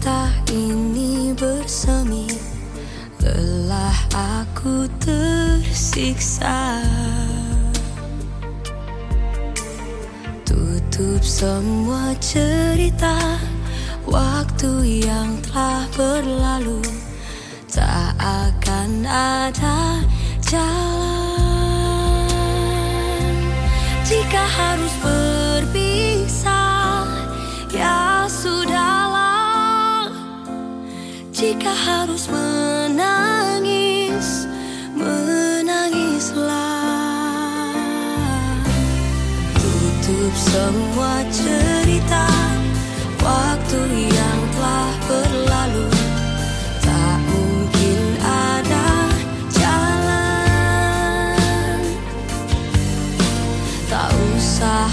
cinta ini bersemi. Lelah aku tersiksa. Tutup semua cerita Waktu yang telah berlalu. Tak akan ada jalan. Jika harus berlalu Jika harus menangis Menangislah Tutup semua cerita Waktu yang telah berlalu. Tak mungkin ada jalan. Tak usah